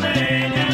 Romania.